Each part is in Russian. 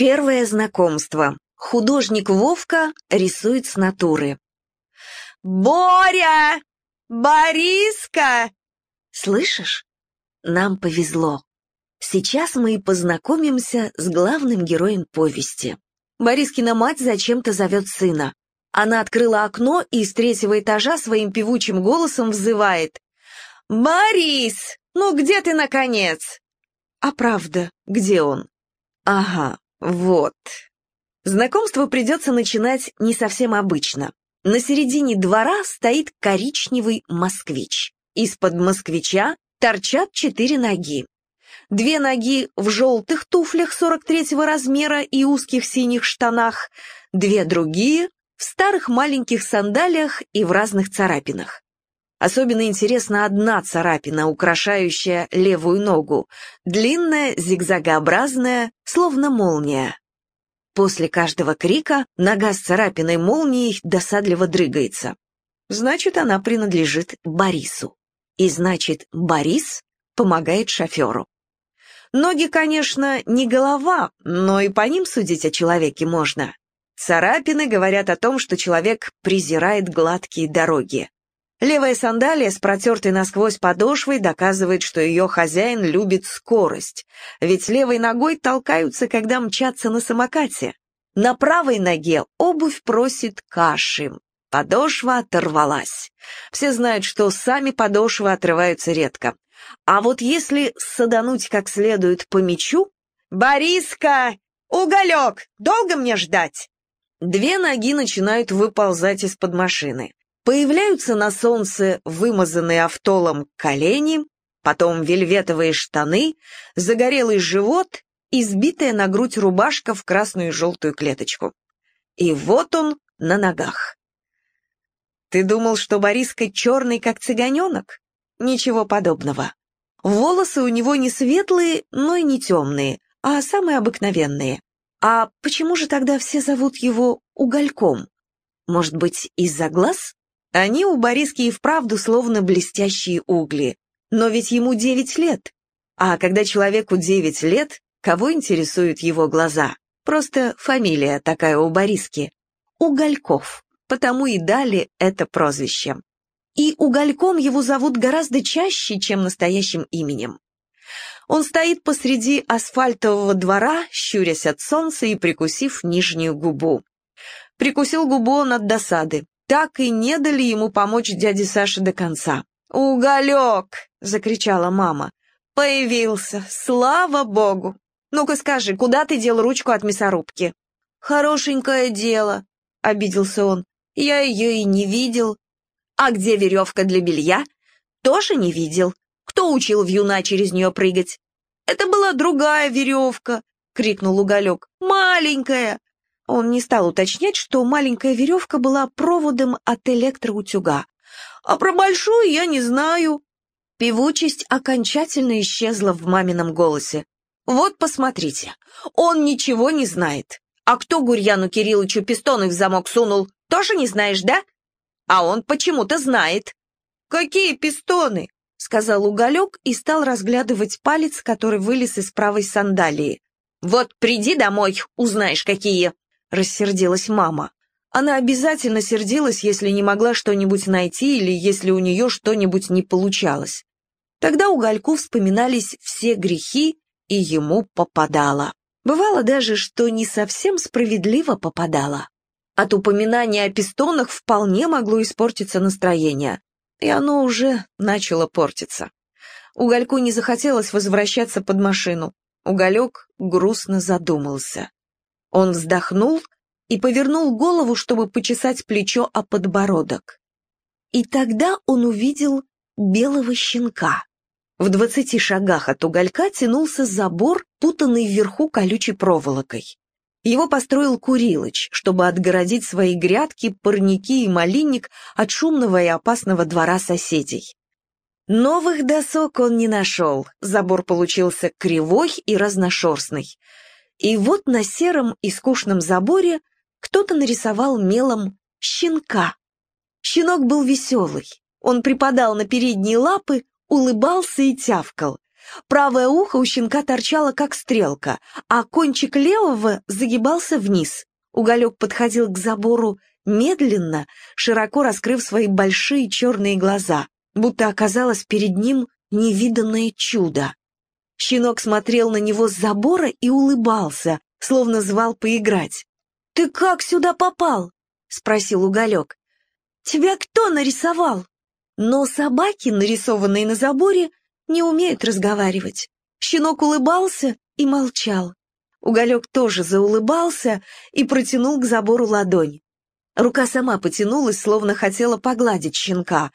Первое знакомство. Художник Вовка рисует с натуры. «Боря! Бориска!» Слышишь? Нам повезло. Сейчас мы и познакомимся с главным героем повести. Борискина мать зачем-то зовет сына. Она открыла окно и с третьего этажа своим певучим голосом взывает. «Борис, ну где ты, наконец?» А правда, где он? Ага, вот. Знакомство придется начинать не совсем обычно. На середине двора стоит коричневый москвич. Из-под москвича торчат четыре ноги. Две ноги в желтых туфлях 43-го размера и узких синих штанах, две другие в старых маленьких сандалиях и в разных царапинах. Особенно интересна одна царапина, украшающая левую ногу, длинная, зигзагообразная, словно молния. После каждого крика нога с царапиной молнией досадливо дрыгается. Значит, она принадлежит Борису. И значит, Борис помогает шоферу. Ноги, конечно, не голова, но и по ним судить о человеке можно. Царапины говорят о том, что человек презирает гладкие дороги. Левая сандалия с протертой насквозь подошвой доказывает, что ее хозяин любит скорость, ведь левой ногой толкаются, когда мчатся на самокате. На правой ноге обувь просит каши. Подошва оторвалась. Все знают, что сами подошвы отрываются редко. А вот если садануть как следует по мячу... «Бориска! Уголек! Долго мне ждать?» Две ноги начинают выползать из-под машины. Появляются на солнце вымазанные автолом колени, потом вельветовые штаны, загорелый живот и сбитая на грудь рубашка в красную и желтую клеточку. И вот он на ногах. Ты думал, что Бориска черный, как цыганенок? Ничего подобного. Волосы у него не светлые, но и не темные, а самые обыкновенные. А почему же тогда все зовут его Угольком? Может быть, из-за глаз? Они у Бориски и вправду словно блестящие угли. Но ведь ему девять лет. А когда человеку девять лет, кого интересуют его глаза? Просто фамилия такая у Бориски. Угольков. Потому и дали это прозвище. И Угольком его зовут гораздо чаще, чем настоящим именем. Он стоит посреди асфальтового двора, щурясь от солнца и прикусив нижнюю губу. Прикусил губу он от досады так и не дали ему помочь дяде Саше до конца. «Уголек!» — закричала мама. «Появился! Слава богу! Ну-ка скажи, куда ты дел ручку от мясорубки?» «Хорошенькое дело», — обиделся он. «Я ее и не видел». «А где веревка для белья?» «Тоже не видел. Кто учил вьюна через нее прыгать?» «Это была другая веревка», — крикнул Уголек. «Маленькая. Он не стал уточнять, что маленькая веревка была проводом от электроутюга. «А про большую я не знаю». Певучесть окончательно исчезла в мамином голосе. «Вот посмотрите, он ничего не знает. А кто Гурьяну Кирилловичу пистоны в замок сунул, тоже не знаешь, да? А он почему-то знает». «Какие пистоны?» — сказал Уголек и стал разглядывать палец, который вылез из правой сандалии. «Вот приди домой, узнаешь, какие». — рассердилась мама. Она обязательно сердилась, если не могла что-нибудь найти или если у нее что-нибудь не получалось. Тогда Угольку вспоминались все грехи, и ему попадало. Бывало даже, что не совсем справедливо попадало. От упоминания о пистонах вполне могло испортиться настроение, и оно уже начало портиться. Угольку не захотелось возвращаться под машину. Уголек грустно задумался. Он вздохнул и повернул голову, чтобы почесать плечо о подбородок. И тогда он увидел белого щенка. В двадцати шагах от уголька тянулся забор, путанный вверху колючей проволокой. Его построил Курилыч, чтобы отгородить свои грядки, парники и малинник от шумного и опасного двора соседей. Новых досок он не нашел, забор получился кривой и разношерстный. И вот на сером и скучном заборе кто-то нарисовал мелом щенка. Щенок был веселый. Он припадал на передние лапы, улыбался и тявкал. Правое ухо у щенка торчало, как стрелка, а кончик левого загибался вниз. Уголек подходил к забору медленно, широко раскрыв свои большие черные глаза, будто оказалось перед ним невиданное чудо. Щенок смотрел на него с забора и улыбался, словно звал поиграть. «Ты как сюда попал?» — спросил Уголек. «Тебя кто нарисовал?» Но собаки, нарисованные на заборе, не умеют разговаривать. Щенок улыбался и молчал. Уголек тоже заулыбался и протянул к забору ладонь. Рука сама потянулась, словно хотела погладить щенка.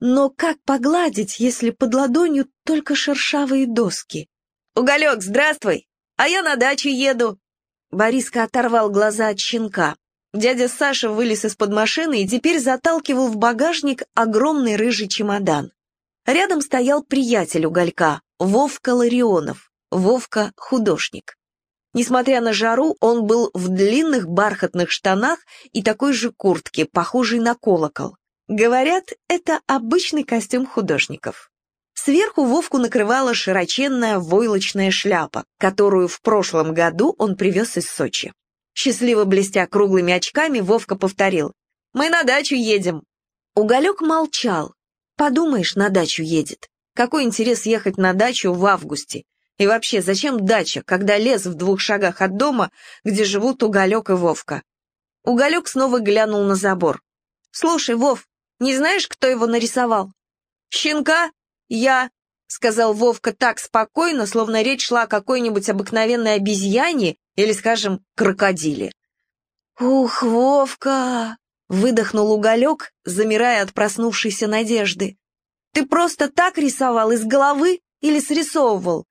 Но как погладить, если под ладонью только шершавые доски? «Уголек, здравствуй! А я на дачу еду!» Бориска оторвал глаза от щенка. Дядя Саша вылез из-под машины и теперь заталкивал в багажник огромный рыжий чемодан. Рядом стоял приятель уголька, Вовка Ларионов, Вовка — художник. Несмотря на жару, он был в длинных бархатных штанах и такой же куртке, похожей на колокол. Говорят, это обычный костюм художников. Сверху Вовку накрывала широченная войлочная шляпа, которую в прошлом году он привез из Сочи. Счастливо блестя круглыми очками, Вовка повторил. «Мы на дачу едем». Уголек молчал. Подумаешь, на дачу едет. Какой интерес ехать на дачу в августе? И вообще, зачем дача, когда лес в двух шагах от дома, где живут Уголек и Вовка? Уголек снова глянул на забор. «Слушай, Вов, не знаешь, кто его нарисовал?» «Щенка? Я», — сказал Вовка так спокойно, словно речь шла о какой-нибудь обыкновенной обезьяне или, скажем, крокодиле. «Ух, Вовка!» — выдохнул уголек, замирая от проснувшейся надежды. «Ты просто так рисовал из головы или срисовывал?»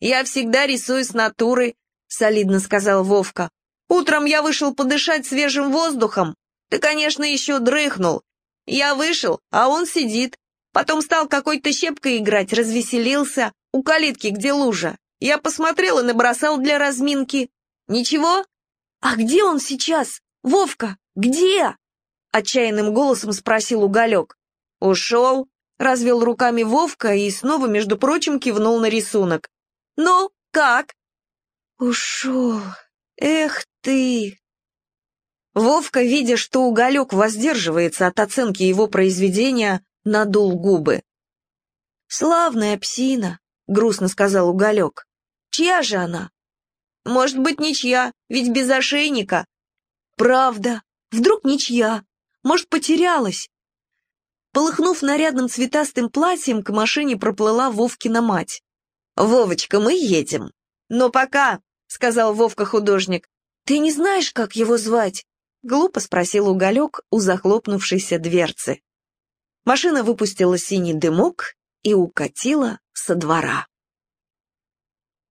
«Я всегда рисую с натуры», — солидно сказал Вовка. «Утром я вышел подышать свежим воздухом. Ты, конечно, еще дрыхнул. Я вышел, а он сидит. Потом стал какой-то щепкой играть, развеселился. У калитки, где лужа. Я посмотрел и набросал для разминки. Ничего? А где он сейчас? Вовка, где? Отчаянным голосом спросил Уголек. Ушел, развел руками Вовка и снова, между прочим, кивнул на рисунок. «Ну, как?» «Ушел. Эх ты!» Вовка, видя, что уголек воздерживается от оценки его произведения, надул губы. «Славная псина», — грустно сказал уголек. «Чья же она?» «Может быть, ничья, ведь без ошейника». «Правда. Вдруг ничья. Может, потерялась». Полыхнув нарядным цветастым платьем, к машине проплыла Вовкина мать. «Вовочка, мы едем». «Но пока», — сказал Вовка-художник. «Ты не знаешь, как его звать?» — глупо спросил уголек у захлопнувшейся дверцы. Машина выпустила синий дымок и укатила со двора.